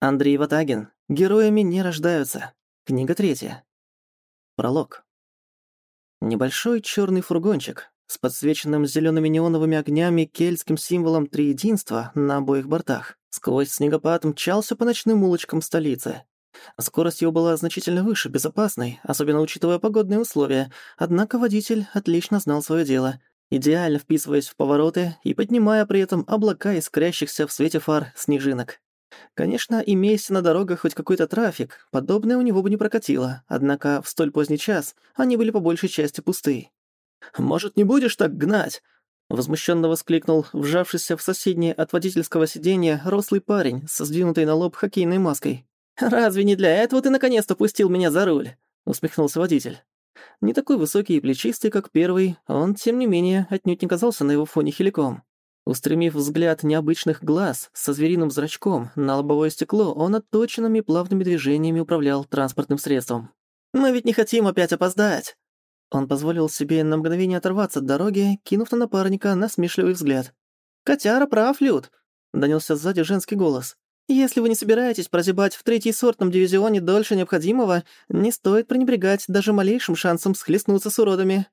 Андрей Ватагин. Героями не рождаются. Книга третья. Пролог. Небольшой черный фургончик с подсвеченным зелеными неоновыми огнями кельтским символом триединства на обоих бортах сквозь снегопад мчался по ночным улочкам столицы. Скорость его была значительно выше безопасной, особенно учитывая погодные условия, однако водитель отлично знал свое дело, идеально вписываясь в повороты и поднимая при этом облака искрящихся в свете фар снежинок. Конечно, имеясь на дорогах хоть какой-то трафик, подобное у него бы не прокатило, однако в столь поздний час они были по большей части пусты. «Может, не будешь так гнать?» Возмущенно воскликнул вжавшийся в соседнее от водительского сиденья рослый парень со сдвинутой на лоб хоккейной маской. «Разве не для этого ты наконец-то пустил меня за руль?» — усмехнулся водитель. Не такой высокий и плечистый, как первый, он, тем не менее, отнюдь не казался на его фоне хиликом. Устремив взгляд необычных глаз со звериным зрачком на лобовое стекло, он отточенными плавными движениями управлял транспортным средством. «Мы ведь не хотим опять опоздать!» Он позволил себе на мгновение оторваться от дороги, кинув на напарника насмешливый взгляд. «Котяра прав, Люд!» — донёсся сзади женский голос. «Если вы не собираетесь прозябать в третьесортном дивизионе дольше необходимого, не стоит пренебрегать даже малейшим шансом схлестнуться с уродами».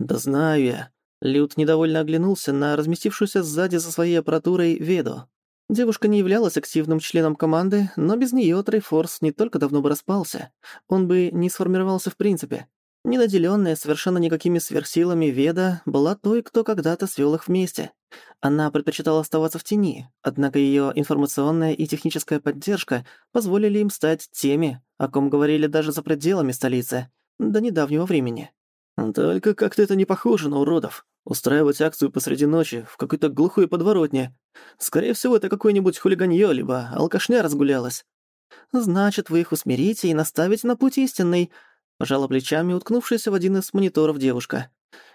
«Да знаю я», Люд недовольно оглянулся на разместившуюся сзади за своей аппаратурой Веду. Девушка не являлась активным членом команды, но без неё Трейфорс не только давно бы распался, он бы не сформировался в принципе. Ненаделённая совершенно никакими сверхсилами Веда была той, кто когда-то свёл их вместе. Она предпочитала оставаться в тени, однако её информационная и техническая поддержка позволили им стать теми, о ком говорили даже за пределами столицы, до недавнего времени. «Только как-то это не похоже на уродов», Устраивать акцию посреди ночи в какой-то глухой подворотне. Скорее всего, это какое-нибудь хулиганье, либо алкашня разгулялась. Значит, вы их усмирите и наставите на путь истинный. Пожала плечами, уткнувшаяся в один из мониторов девушка.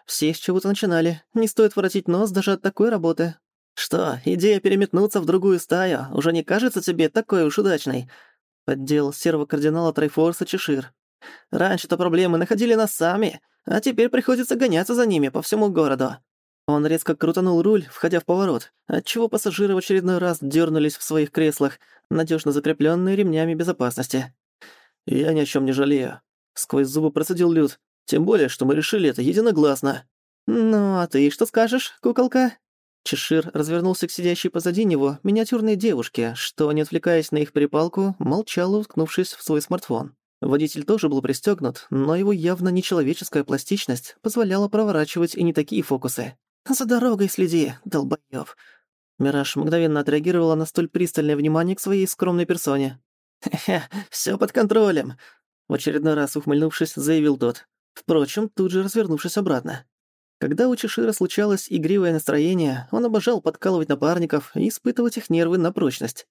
Все с чего-то начинали. Не стоит воротить нос даже от такой работы. Что, идея переметнуться в другую стаю уже не кажется тебе такой уж удачной? Поддел серого кардинала Трайфорса Чешир. Раньше-то проблемы находили нас сами, а теперь приходится гоняться за ними по всему городу». Он резко крутанул руль, входя в поворот, отчего пассажиры в очередной раз дернулись в своих креслах, надежно закрепленные ремнями безопасности. «Я ни о чем не жалею», — сквозь зубы процедил Люд. «Тем более, что мы решили это единогласно». «Ну, а ты что скажешь, куколка?» Чешир развернулся к сидящей позади него миниатюрной девушке, что, не отвлекаясь на их перепалку, молчала, уткнувшись в свой смартфон. Водитель тоже был пристегнут, но его явно нечеловеческая пластичность позволяла проворачивать и не такие фокусы. «За дорогой следи, долбоёб!» Мираж мгновенно отреагировала на столь пристальное внимание к своей скромной персоне. «Хе-хе, всё под контролем!» В очередной раз ухмыльнувшись, заявил тот. Впрочем, тут же развернувшись обратно. Когда у Чешира случалось игривое настроение, он обожал подкалывать напарников и испытывать их нервы на прочность.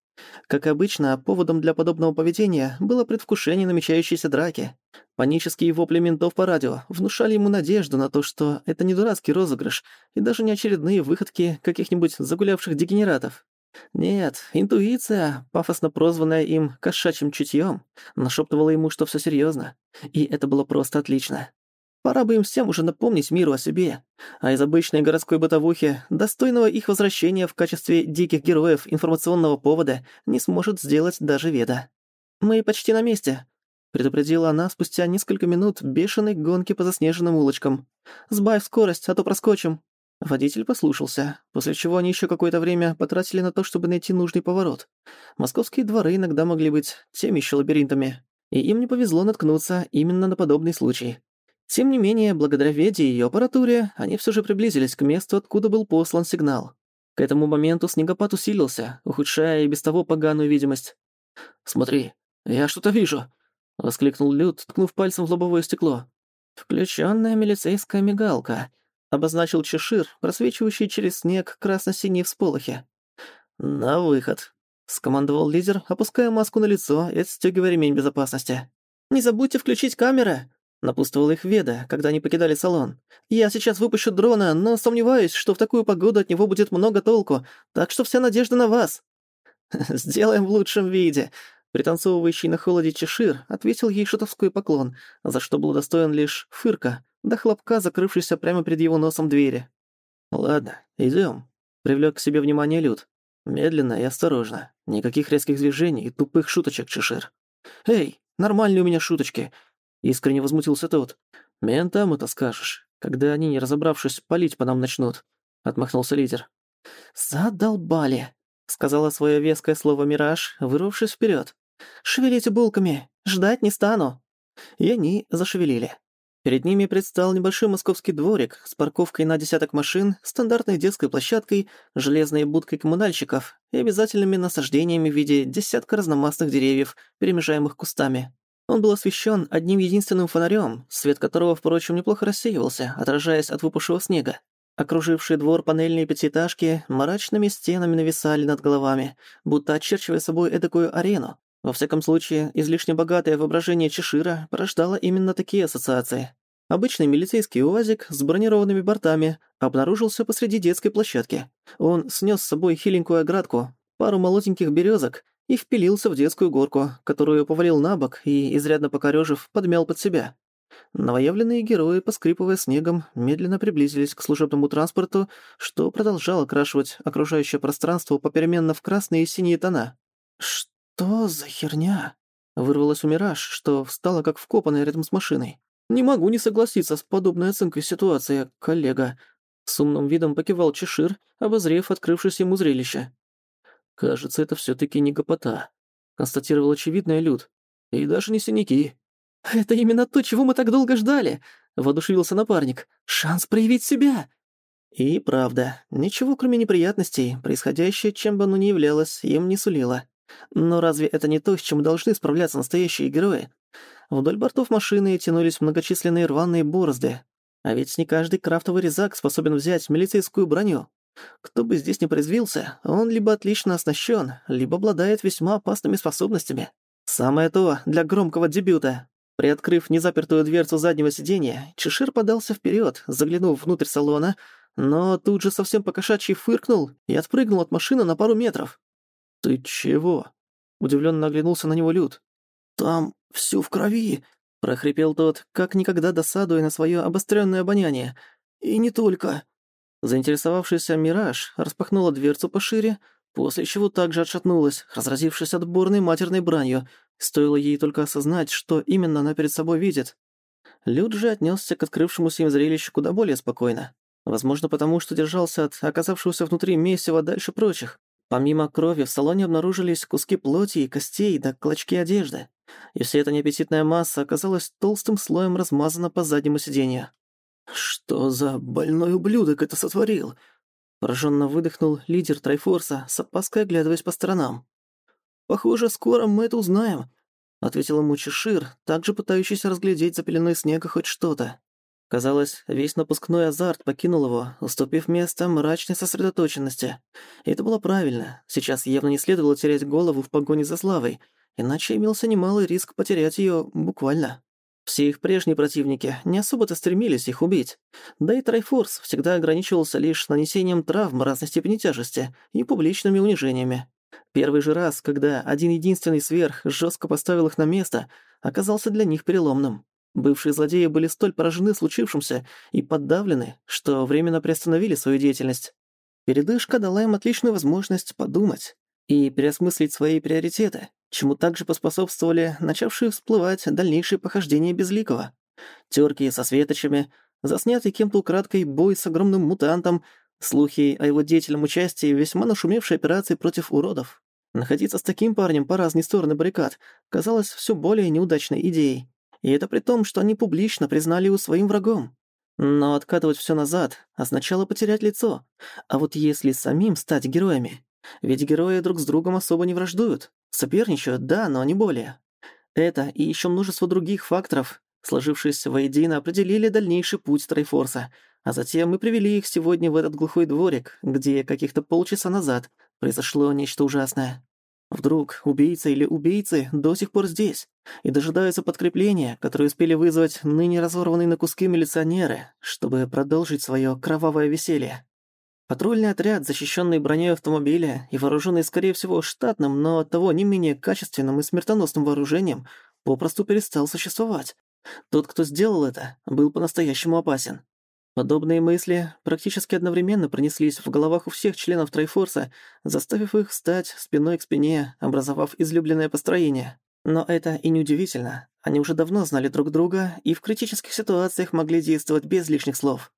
Как обычно, поводом для подобного поведения было предвкушение намечающейся драки. Панические вопли ментов по радио внушали ему надежду на то, что это не дурацкий розыгрыш и даже не очередные выходки каких-нибудь загулявших дегенератов. Нет, интуиция, пафосно прозванная им кошачьим чутьём, нашептывала ему, что всё серьёзно. И это было просто отлично. Пора бы им всем уже напомнить миру о себе. А из обычной городской бытовухи, достойного их возвращения в качестве диких героев информационного повода, не сможет сделать даже Веда. «Мы почти на месте», — предупредила она спустя несколько минут бешеной гонки по заснеженным улочкам. «Сбавь скорость, а то проскочим». Водитель послушался, после чего они еще какое-то время потратили на то, чтобы найти нужный поворот. Московские дворы иногда могли быть теми еще лабиринтами, и им не повезло наткнуться именно на подобный случай. Тем не менее, благодаря Веде и ее аппаратуре, они все же приблизились к месту, откуда был послан сигнал. К этому моменту снегопад усилился, ухудшая и без того поганую видимость. «Смотри, я что-то вижу!» — воскликнул Люд, ткнув пальцем в лобовое стекло. «Включённая милицейская мигалка», — обозначил Чешир, просвечивающий через снег красно-синие всполохи. «На выход», — скомандовал лидер, опуская маску на лицо и отстёгивая ремень безопасности. «Не забудьте включить камеры!» Напутствовал их Веда, когда они покидали салон. «Я сейчас выпущу дрона, но сомневаюсь, что в такую погоду от него будет много толку, так что вся надежда на вас». «Сделаем в лучшем виде», Пританцовывающий на холоде Чешир ответил ей шутовской поклон, за что был достоин лишь фырка, до хлопка, закрывшийся прямо перед его носом двери. «Ладно, идём», — привлёк к себе внимание Люд. Медленно и осторожно. Никаких резких движений и тупых шуточек, Чешир. «Эй, нормальные у меня шуточки!» Искренне возмутился тот. «Ментам это скажешь, когда они, не разобравшись, палить по нам начнут», — отмахнулся лидер. «Задолбали», — сказала свое веское слово Мираж, вырвавшись вперед. «Шевелите булками, ждать не стану». И они зашевелили. Перед ними предстал небольшой московский дворик с парковкой на десяток машин, стандартной детской площадкой, железной будкой коммунальщиков и обязательными насаждениями в виде десятка разномастных деревьев, перемежаемых кустами. Он был освещен одним единственным фонарем, свет которого, впрочем, неплохо рассеивался, отражаясь от выпавшего снега. Окружившие двор панельные пятиэтажки мрачными стенами нависали над головами, будто очерчивая собой эдакую арену, во всяком случае, излишне богатое воображение Чешира порождало именно такие ассоциации. Обычный милицейский УАЗик с бронированными бортами обнаружился посреди детской площадки. Он снес с собой хиленькую оградку, пару молоденьких березок и впилился в детскую горку, которую повалил на бок и, изрядно покорёжив, подмял под себя. Новоявленные герои, поскрипывая снегом, медленно приблизились к служебному транспорту, что продолжало окрашивать окружающее пространство попеременно в красные и синие тона. «Что за херня?» Вырвалось у Мираж, что встала как вкопанная рядом с машиной. «Не могу не согласиться с подобной оценкой ситуации, коллега». С умным видом покивал Чешир, обозрев открывшееся ему зрелище. «Кажется, это все таки не гопота», — констатировал очевидный Люд. «И даже не синяки». «Это именно то, чего мы так долго ждали», — воодушевился напарник. «Шанс проявить себя». И правда, ничего кроме неприятностей, происходящее, чем бы оно ни являлось, им не сулило. Но разве это не то, с чем должны справляться настоящие герои? Вдоль бортов машины тянулись многочисленные рваные борозды. А ведь не каждый крафтовый резак способен взять милицейскую броню. Кто бы здесь ни произвился, он либо отлично оснащен, либо обладает весьма опасными способностями. Самое то для громкого дебюта. Приоткрыв незапертую дверцу заднего сиденья, Чешир подался вперед, заглянув внутрь салона, но тут же совсем покошачьи фыркнул и отпрыгнул от машины на пару метров. «Ты чего?» — удивленно оглянулся на него Люд. «Там всё в крови!» — прохрипел тот, как никогда досадуя на своё обострённое обоняние. «И не только!» Заинтересовавшийся Мираж распахнула дверцу пошире, после чего также отшатнулась, разразившись отборной матерной бранью. Стоило ей только осознать, что именно она перед собой видит. Люд же отнёсся к открывшемуся им зрелищу куда более спокойно. Возможно, потому что держался от оказавшегося внутри месива дальше прочих. Помимо крови в салоне обнаружились куски плоти и костей да клочки одежды. И вся эта неаппетитная масса оказалась толстым слоем размазана по заднему сиденью. «Что за больной ублюдок это сотворил?» Пораженно выдохнул лидер Трайфорса, с опаской оглядываясь по сторонам. «Похоже, скоро мы это узнаем», — ответил ему Чешир, также пытающийся разглядеть за пеленой снега хоть что-то. Казалось, весь напускной азарт покинул его, уступив место мрачной сосредоточенности. И это было правильно. Сейчас явно не следовало терять голову в погоне за славой, иначе имелся немалый риск потерять ее буквально. Все их прежние противники не особо-то стремились их убить. Да и Трайфорс всегда ограничивался лишь нанесением травм разной степени тяжести и публичными унижениями. Первый же раз, когда один единственный сверх жестко поставил их на место, оказался для них переломным. Бывшие злодеи были столь поражены случившимся и подавлены, что временно приостановили свою деятельность. Передышка дала им отличную возможность подумать и переосмыслить свои приоритеты, чему также поспособствовали начавшие всплывать дальнейшие похождения Безликого. Тёрки со светочами, заснятый кем-то украдкой бой с огромным мутантом, слухи о его деятельном участии в весьма нашумевшей операции против уродов. Находиться с таким парнем по разные стороны баррикад казалось все более неудачной идеей. И это при том, что они публично признали его своим врагом. Но откатывать все назад означало потерять лицо. А вот если самим стать героями... Ведь герои друг с другом особо не враждуют. Соперничают, да, но не более. Это и еще множество других факторов, сложившиеся воедино, определили дальнейший путь Трайфорса, а затем мы привели их сегодня в этот глухой дворик, где каких-то полчаса назад произошло нечто ужасное. Вдруг убийца или убийцы до сих пор здесь и дожидаются подкрепления, которое успели вызвать ныне разорванные на куски милиционеры, чтобы продолжить свое кровавое веселье. Патрульный отряд, защищенный броней автомобиля и вооруженный, скорее всего, штатным, но оттого не менее качественным и смертоносным вооружением, попросту перестал существовать. Тот, кто сделал это, был по-настоящему опасен. Подобные мысли практически одновременно пронеслись в головах у всех членов Трайфорса, заставив их встать спиной к спине, образовав излюбленное построение. Но это и не удивительно. Они уже давно знали друг друга и в критических ситуациях могли действовать без лишних слов.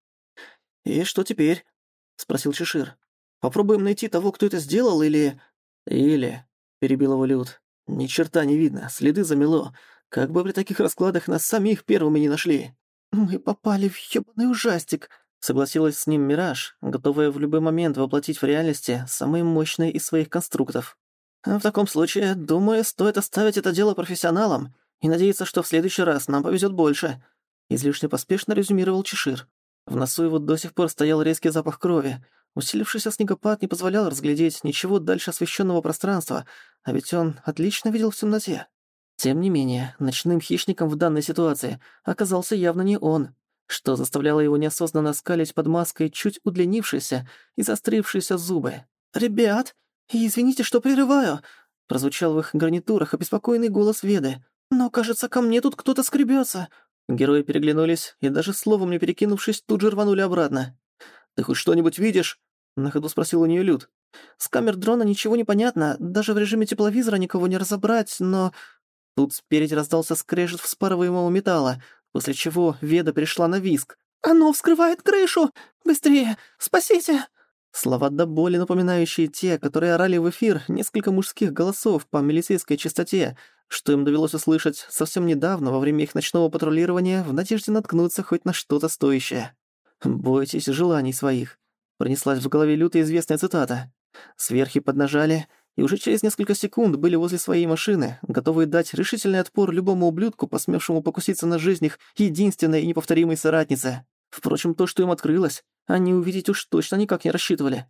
«И что теперь?» — спросил Чешир. «Попробуем найти того, кто это сделал, или...» «Или...» — перебил его Люд. «Ни черта не видно, следы замело. Как бы при таких раскладах нас самих первыми не нашли». «Мы попали в ёбаный ужастик», — согласилась с ним Мираж, готовая в любой момент воплотить в реальности самые мощные из своих конструктов. «В таком случае, думаю, стоит оставить это дело профессионалам и надеяться, что в следующий раз нам повезет больше», — излишне поспешно резюмировал Чешир. В носу его до сих пор стоял резкий запах крови. Усилившийся снегопад не позволял разглядеть ничего дальше освещенного пространства, а ведь он отлично видел в темноте. Тем не менее, ночным хищником в данной ситуации оказался явно не он, что заставляло его неосознанно скалить под маской чуть удлинившиеся и заострившиеся зубы. «Ребят, извините, что прерываю!» прозвучал в их гарнитурах обеспокоенный голос Веды. «Но, кажется, ко мне тут кто-то скребется. Герои переглянулись и, даже словом не перекинувшись, тут же рванули обратно. «Ты хоть что-нибудь видишь?» — на ходу спросил у нее Люд. «С камер дрона ничего не понятно, даже в режиме тепловизора никого не разобрать, но...» Тут спереди раздался скрежет вспарываемого металла, после чего Веда перешла на виск. «Оно вскрывает крышу! Быстрее! Спасите!» Слова до боли напоминающие те, которые орали в эфир несколько мужских голосов по милицейской частоте, что им довелось услышать совсем недавно во время их ночного патрулирования в надежде наткнуться хоть на что-то стоящее. «Бойтесь желаний своих», — пронеслась в голове лютая известная цитата. Сверхи поднажали, и уже через несколько секунд были возле своей машины, готовые дать решительный отпор любому ублюдку, посмевшему покуситься на жизнь их единственной и неповторимой соратницы. Впрочем, то, что им открылось, они увидеть уж точно никак не рассчитывали.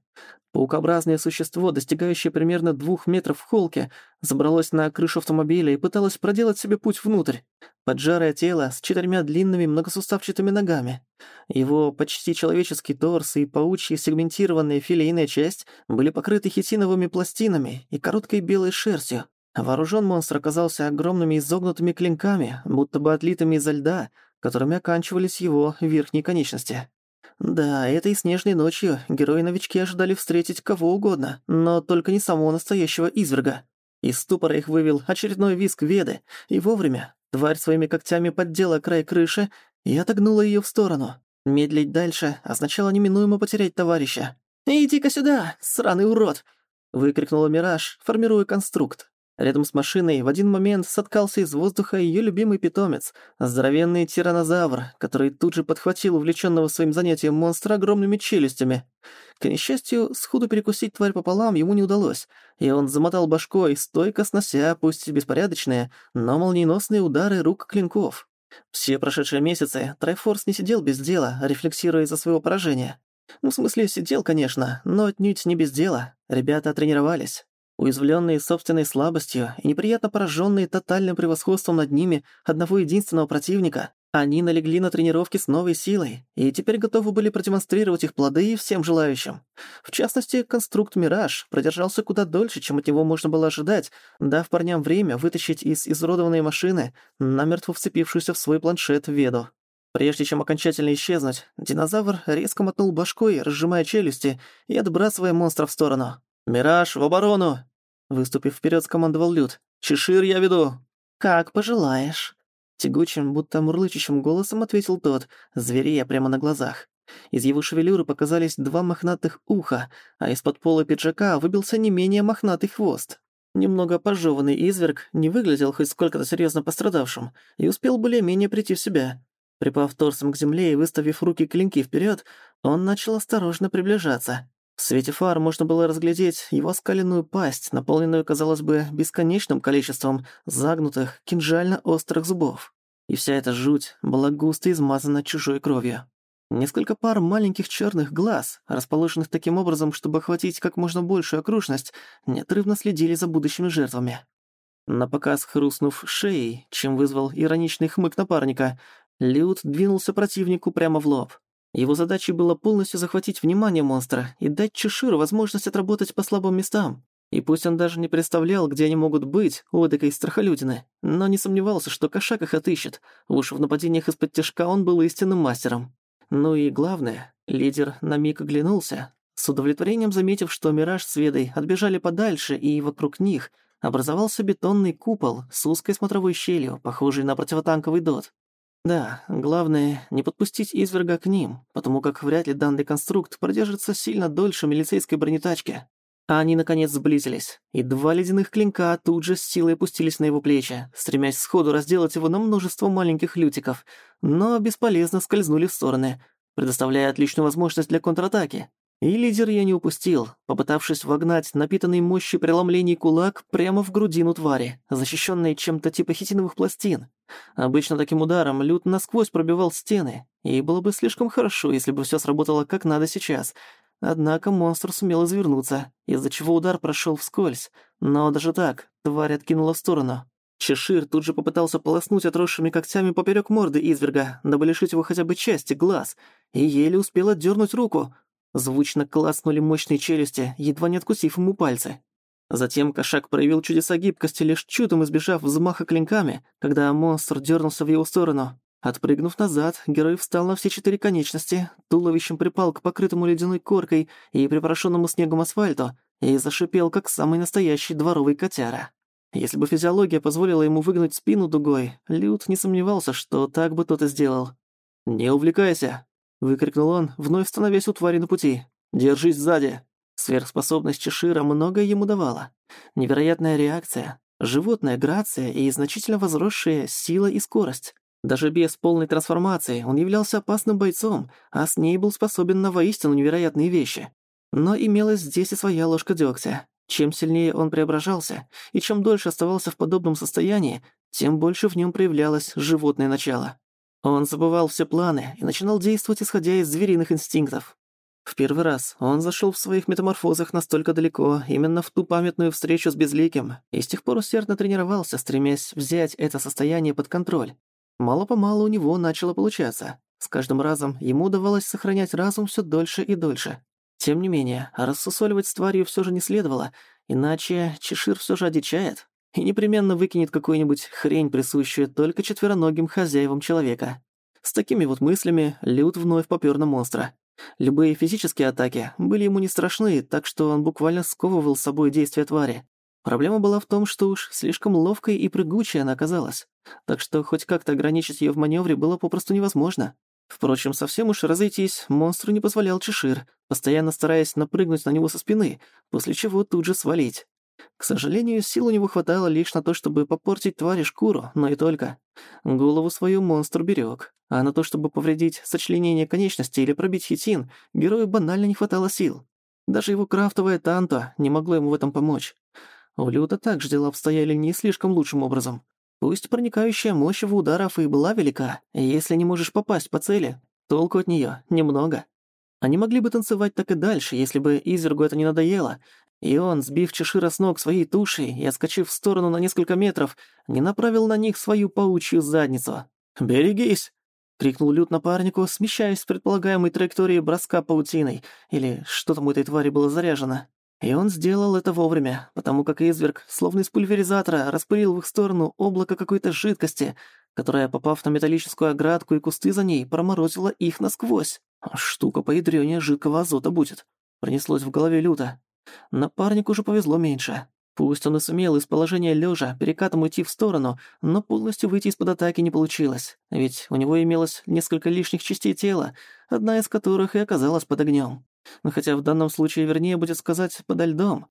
Паукообразное существо, достигающее примерно двух метров в холке, забралось на крышу автомобиля и пыталось проделать себе путь внутрь. Поджарое тело с четырьмя длинными многосуставчатыми ногами. Его почти человеческий торс и паучья сегментированная филейная часть были покрыты хитиновыми пластинами и короткой белой шерстью. Вооружен монстр оказался огромными изогнутыми клинками, будто бы отлитыми изо льда, которыми оканчивались его верхние конечности. Да, этой снежной ночью герои-новички ожидали встретить кого угодно, но только не самого настоящего изверга. Из ступора их вывел очередной виск Веды, и вовремя тварь своими когтями поддела край крыши и отогнула ее в сторону. Медлить дальше означало неминуемо потерять товарища. «Иди-ка сюда, сраный урод!» — выкрикнула Мираж, формируя конструкт. Рядом с машиной в один момент соткался из воздуха ее любимый питомец, здоровенный тиранозавр, который тут же подхватил увлеченного своим занятием монстра огромными челюстями. К несчастью, сходу перекусить тварь пополам ему не удалось, и он замотал башкой, стойко снося, пусть беспорядочные, но молниеносные удары рук клинков. Все прошедшие месяцы Трайфорс не сидел без дела, рефлексируя из-за своего поражения. Ну, в смысле, сидел, конечно, но отнюдь не без дела. Ребята тренировались. Уязвленные собственной слабостью и неприятно пораженные тотальным превосходством над ними одного единственного противника, они налегли на тренировки с новой силой и теперь готовы были продемонстрировать их плоды всем желающим. В частности, конструкт «Мираж» продержался куда дольше, чем от него можно было ожидать, дав парням время вытащить из изуродованной машины намертво вцепившуюся в свой планшет Веду. Прежде чем окончательно исчезнуть, динозавр резко мотнул башкой, разжимая челюсти и отбрасывая монстра в сторону. «Мираж, в оборону!» Выступив вперед, скомандовал Люд. «Чешир я веду!» «Как пожелаешь!» Тягучим, будто мурлычащим голосом ответил тот, зверея прямо на глазах. Из его шевелюры показались два мохнатых уха, а из-под пола пиджака выбился не менее мохнатый хвост. Немного пожеванный изверг не выглядел хоть сколько-то серьезно пострадавшим и успел более-менее прийти в себя. Припав торсом к земле и выставив руки клинки вперед, он начал осторожно приближаться. В свете фар можно было разглядеть его скаленную пасть, наполненную, казалось бы, бесконечным количеством загнутых, кинжально-острых зубов. И вся эта жуть была густо измазана чужой кровью. Несколько пар маленьких черных глаз, расположенных таким образом, чтобы охватить как можно большую окружность, неотрывно следили за будущими жертвами. На показ хрустнув шеей, чем вызвал ироничный хмык напарника, Люд двинулся противнику прямо в лоб. Его задачей было полностью захватить внимание монстра и дать Чеширу возможность отработать по слабым местам. И пусть он даже не представлял, где они могут быть, у эдакой страхолюдины, но не сомневался, что кошак их отыщет. Уж в нападениях из-под тяжка он был истинным мастером. Ну и главное, лидер на миг оглянулся, с удовлетворением заметив, что Мираж с Ведой отбежали подальше, и вокруг них образовался бетонный купол с узкой смотровой щелью, похожей на противотанковый дот. Да, главное, не подпустить изверга к ним, потому как вряд ли данный конструкт продержится сильно дольше милицейской бронетачки. А они, наконец, сблизились, и два ледяных клинка тут же с силой опустились на его плечи, стремясь сходу разделать его на множество маленьких лютиков, но бесполезно скользнули в стороны, предоставляя отличную возможность для контратаки. И лидер я не упустил, попытавшись вогнать напитанный мощью преломлений кулак прямо в грудину твари, защищенной чем-то типа хитиновых пластин. Обычно таким ударом Лют насквозь пробивал стены, и было бы слишком хорошо, если бы все сработало как надо сейчас. Однако монстр сумел извернуться, из-за чего удар прошел вскользь, но даже так тварь откинула в сторону. Чешир тут же попытался полоснуть отросшими когтями поперек морды изверга, дабы лишить его хотя бы части глаз, и еле успел отдернуть руку — Звучно клацнули мощные челюсти, едва не откусив ему пальцы. Затем кошак проявил чудеса гибкости, лишь чудом избежав взмаха клинками, когда монстр дернулся в его сторону. Отпрыгнув назад, герой встал на все четыре конечности, туловищем припал к покрытому ледяной коркой и припорошенному снегом асфальту и зашипел, как самый настоящий дворовый котяра. Если бы физиология позволила ему выгнуть спину дугой, Люд не сомневался, что так бы тот и сделал. «Не увлекайся», Выкрикнул он, вновь становясь у твари на пути. «Держись сзади!» Сверхспособность Чешира многое ему давала. Невероятная реакция, животная грация и значительно возросшая сила и скорость. Даже без полной трансформации он являлся опасным бойцом, а с ней был способен на воистину невероятные вещи. Но имелась здесь и своя ложка дегтя. Чем сильнее он преображался, и чем дольше оставался в подобном состоянии, тем больше в нем проявлялось животное начало. Он забывал все планы и начинал действовать, исходя из звериных инстинктов. В первый раз он зашел в своих метаморфозах настолько далеко, именно в ту памятную встречу с Безликим, и с тех пор усердно тренировался, стремясь взять это состояние под контроль. Мало-помалу у него начало получаться. С каждым разом ему удавалось сохранять разум все дольше и дольше. Тем не менее, рассусоливать с тварью все же не следовало, иначе Чешир все же одичает и непременно выкинет какую-нибудь хрень, присущую только четвероногим хозяевам человека. С такими вот мыслями Люд вновь попёр на монстра. Любые физические атаки были ему не страшны, так что он буквально сковывал с собой действия твари. Проблема была в том, что уж слишком ловкой и прыгучей она оказалась, так что хоть как-то ограничить её в маневре было попросту невозможно. Впрочем, совсем уж разойтись монстру не позволял Чешир, постоянно стараясь напрыгнуть на него со спины, после чего тут же свалить. К сожалению, сил у него хватало лишь на то, чтобы попортить твари шкуру, но и только. Голову свою монстр берег, а на то, чтобы повредить сочленение конечностей или пробить хитин, герою банально не хватало сил. Даже его крафтовое танто не могло ему в этом помочь. У Люда также дела обстояли не слишком лучшим образом. Пусть проникающая мощь его ударов и была велика, если не можешь попасть по цели, толку от нее немного. Они могли бы танцевать так и дальше, если бы Извергу это не надоело, и он, сбив Чешира с ног своей тушей и отскочив в сторону на несколько метров, не направил на них свою паучью задницу. «Берегись!» — крикнул Лют напарнику, смещаясь с предполагаемой траектории броска паутиной, или что там у этой твари было заряжено. И он сделал это вовремя, потому как изверг, словно из пульверизатора, распылил в их сторону облако какой-то жидкости, которая, попав на металлическую оградку и кусты за ней, проморозила их насквозь. «Штука поядрёнее жидкого азота будет», — пронеслось в голове Люта. Напарнику уже повезло меньше. Пусть он и сумел из положения лежа перекатом уйти в сторону, но полностью выйти из-под атаки не получилось, ведь у него имелось несколько лишних частей тела, одна из которых и оказалась под огнем. Но хотя в данном случае вернее будет сказать «подо льдом».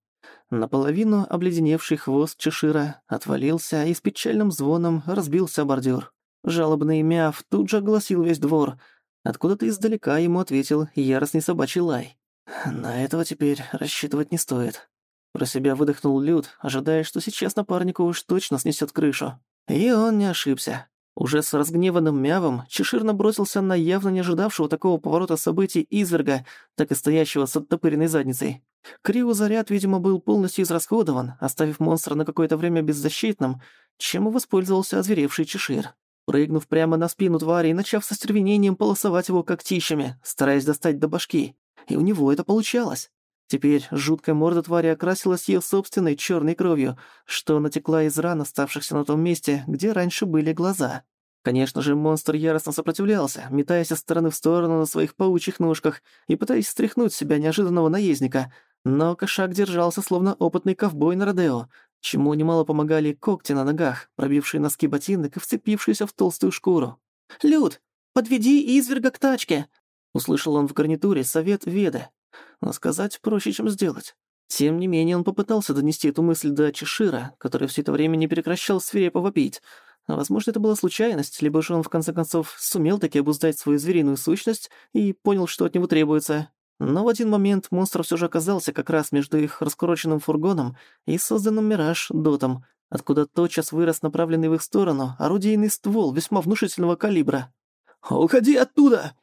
Наполовину обледеневший хвост Чешира отвалился и с печальным звоном разбился бордюр. Жалобный мяв тут же огласил весь двор. Откуда-то издалека ему ответил яростный собачий лай. На этого теперь рассчитывать не стоит. Про себя выдохнул Люд, ожидая, что сейчас напарнику уж точно снесет крышу. И он не ошибся. Уже с разгневанным мявом Чешир набросился на явно не ожидавшего такого поворота событий изверга, так и стоящего с оттопыренной задницей. Криозаряд, видимо, был полностью израсходован, оставив монстра на какое-то время беззащитным, чем и воспользовался озверевший Чешир. Прыгнув прямо на спину твари и начав со стервенением полосовать его когтищами, стараясь достать до башки и у него это получалось. Теперь жуткая морда твари окрасилась ее собственной черной кровью, что натекла из ран, оставшихся на том месте, где раньше были глаза. Конечно же, монстр яростно сопротивлялся, метаясь из стороны в сторону на своих паучьих ножках и пытаясь стряхнуть себя неожиданного наездника. Но кошак держался, словно опытный ковбой на Родео, чему немало помогали когти на ногах, пробившие носки ботинок и вцепившиеся в толстую шкуру. «Люд, подведи изверга к тачке!» Услышал он в гарнитуре совет Веды. Но сказать проще, чем сделать. Тем не менее, он попытался донести эту мысль до Чешира, который все это время не прекращал свирепо вопить, Возможно, это была случайность, либо же он, в конце концов, сумел таки обуздать свою звериную сущность и понял, что от него требуется. Но в один момент монстр все же оказался как раз между их раскуроченным фургоном и созданным «Мираж» дотом, откуда тотчас вырос направленный в их сторону орудийный ствол весьма внушительного калибра. «Уходи оттуда!»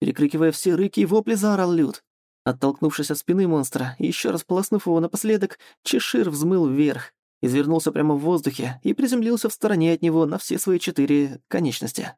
Перекрикивая все рыки и вопли, заорал Люд. Оттолкнувшись от спины монстра и еще раз полоснув его напоследок, Чешир взмыл вверх извернулся прямо в воздухе и приземлился в стороне от него на все свои четыре конечности.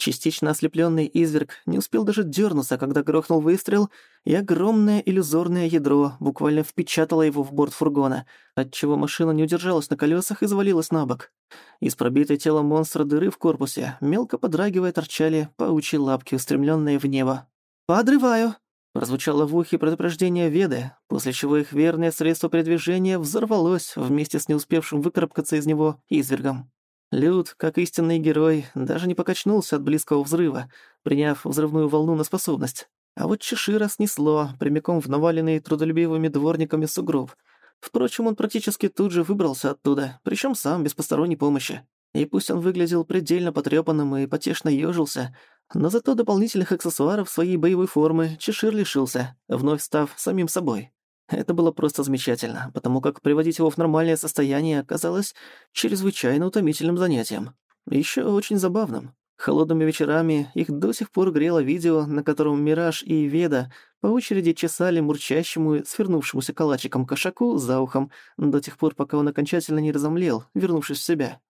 Частично ослепленный изверг не успел даже дернуться, когда грохнул выстрел, и огромное иллюзорное ядро буквально впечатало его в борт фургона, отчего машина не удержалась на колесах и завалилась на бок. Из пробитой телом монстра дыры в корпусе, мелко подрагивая, торчали паучьи лапки, устремленные в небо. «Подрываю!» Прозвучало в ухе предупреждение Веды, после чего их верное средство передвижения взорвалось вместе с не успевшим выкарабкаться из него извергом. Люд, как истинный герой, даже не покачнулся от близкого взрыва, приняв взрывную волну на способность. А вот Чешира снесло, прямиком в наваленный трудолюбивыми дворниками сугроб. Впрочем, он практически тут же выбрался оттуда, причем сам, без посторонней помощи. И пусть он выглядел предельно потрёпанным и потешно ёжился, но зато дополнительных аксессуаров своей боевой формы Чешир лишился, вновь став самим собой. Это было просто замечательно, потому как приводить его в нормальное состояние оказалось чрезвычайно утомительным занятием. Еще очень забавным. Холодными вечерами их до сих пор грело видео, на котором Мираж и Веда по очереди чесали мурчащему, свернувшемуся калачиком кошаку за ухом до тех пор, пока он окончательно не разомлел, вернувшись в себя.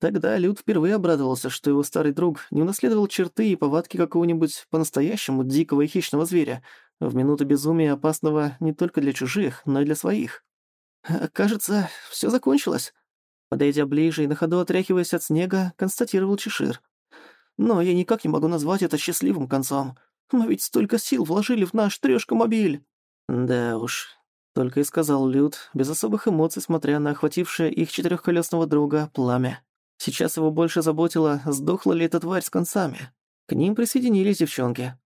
Тогда Люд впервые обрадовался, что его старый друг не унаследовал черты и повадки какого-нибудь по-настоящему дикого и хищного зверя, в минуту безумия опасного не только для чужих, но и для своих. «А, «Кажется, все закончилось», — подойдя ближе и на ходу отряхиваясь от снега, констатировал Чешир. «Но я никак не могу назвать это счастливым концом. Мы ведь столько сил вложили в наш трёшкомобиль». «Да уж», — только и сказал Люд, без особых эмоций смотря на охватившее их четырехколесного друга пламя. Сейчас его больше заботило, сдохла ли эта тварь с концами. К ним присоединились девчонки.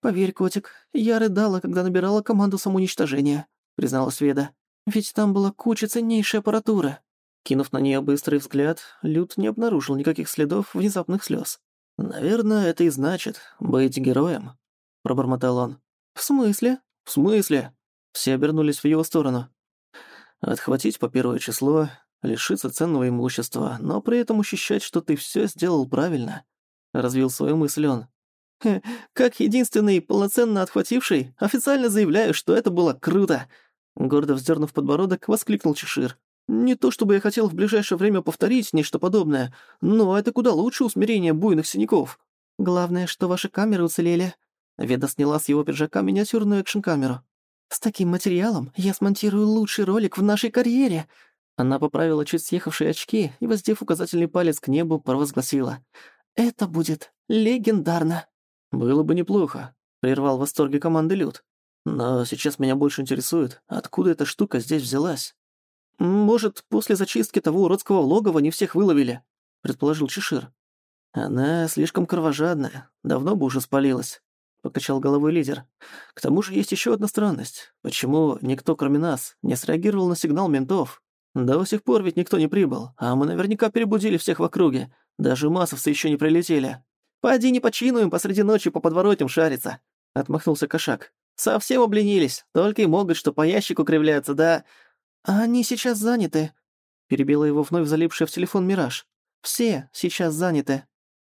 «Поверь, котик, я рыдала, когда набирала команду самоуничтожения», — призналась Веда. «Ведь там была куча ценнейшей аппаратуры». Кинув на нее быстрый взгляд, Люд не обнаружил никаких следов внезапных слез. «Наверное, это и значит быть героем», — пробормотал он. «В смысле? В смысле?» Все обернулись в его сторону. «Отхватить по первое число, лишиться ценного имущества, но при этом ощущать, что ты все сделал правильно», — развил свою мысль он. «Как единственный полноценно отхвативший, официально заявляю, что это было круто!» Гордо вздернув подбородок, воскликнул Чешир. «Не то чтобы я хотел в ближайшее время повторить нечто подобное, но это куда лучше усмирения буйных синяков. Главное, что ваши камеры уцелели». Веда сняла с его пиджака миниатюрную экшн-камеру. «С таким материалом я смонтирую лучший ролик в нашей карьере!» Она поправила чуть съехавшие очки и, воздев указательный палец к небу, провозгласила. «Это будет легендарно!» «Было бы неплохо», — прервал в восторге команды Люд. «Но сейчас меня больше интересует, откуда эта штука здесь взялась?» «Может, после зачистки того уродского логова не всех выловили», — предположил Чешир. «Она слишком кровожадная, давно бы уже спалилась», — покачал головой лидер. «К тому же есть еще одна странность. Почему никто, кроме нас, не среагировал на сигнал ментов?» До сих пор ведь никто не прибыл, а мы наверняка перебудили всех в округе. Даже массовцы еще не прилетели. Пойди не починуем посреди ночи по подворотням шариться», — отмахнулся кошак. «Совсем обленились, только и могут, что по ящику кривляются, да...» «А они сейчас заняты», — перебила его вновь залипшая в телефон Мираж. «Все сейчас заняты».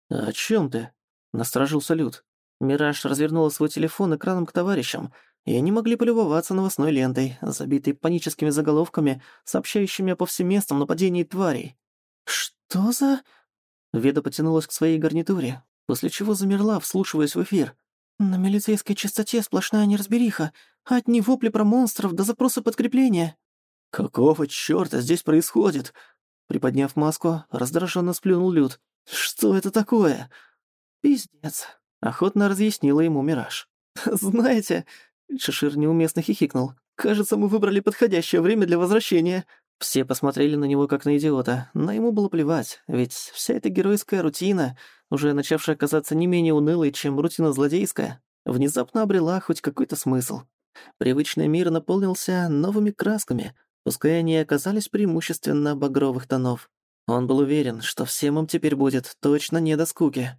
«О чем ты?» — насторожился Люд. Мираж развернула свой телефон экраном к товарищам, и они могли полюбоваться новостной лентой, забитой паническими заголовками, сообщающими о повсеместном нападении тварей. «Что за...» Веда потянулась к своей гарнитуре, после чего замерла, вслушиваясь в эфир. «На милицейской частоте сплошная неразбериха. Одни вопли про монстров до запроса подкрепления». «Какого чёрта здесь происходит?» Приподняв маску, раздраженно сплюнул Люд. «Что это такое?» «Пиздец», — охотно разъяснила ему Мираж. «Знаете...» — Шишир неуместно хихикнул. «Кажется, мы выбрали подходящее время для возвращения». Все посмотрели на него как на идиота, но ему было плевать, ведь вся эта геройская рутина, уже начавшая казаться не менее унылой, чем рутина злодейская, внезапно обрела хоть какой-то смысл. Привычный мир наполнился новыми красками, пускай они оказались преимущественно багровых тонов. Он был уверен, что всем им теперь будет точно не до скуки.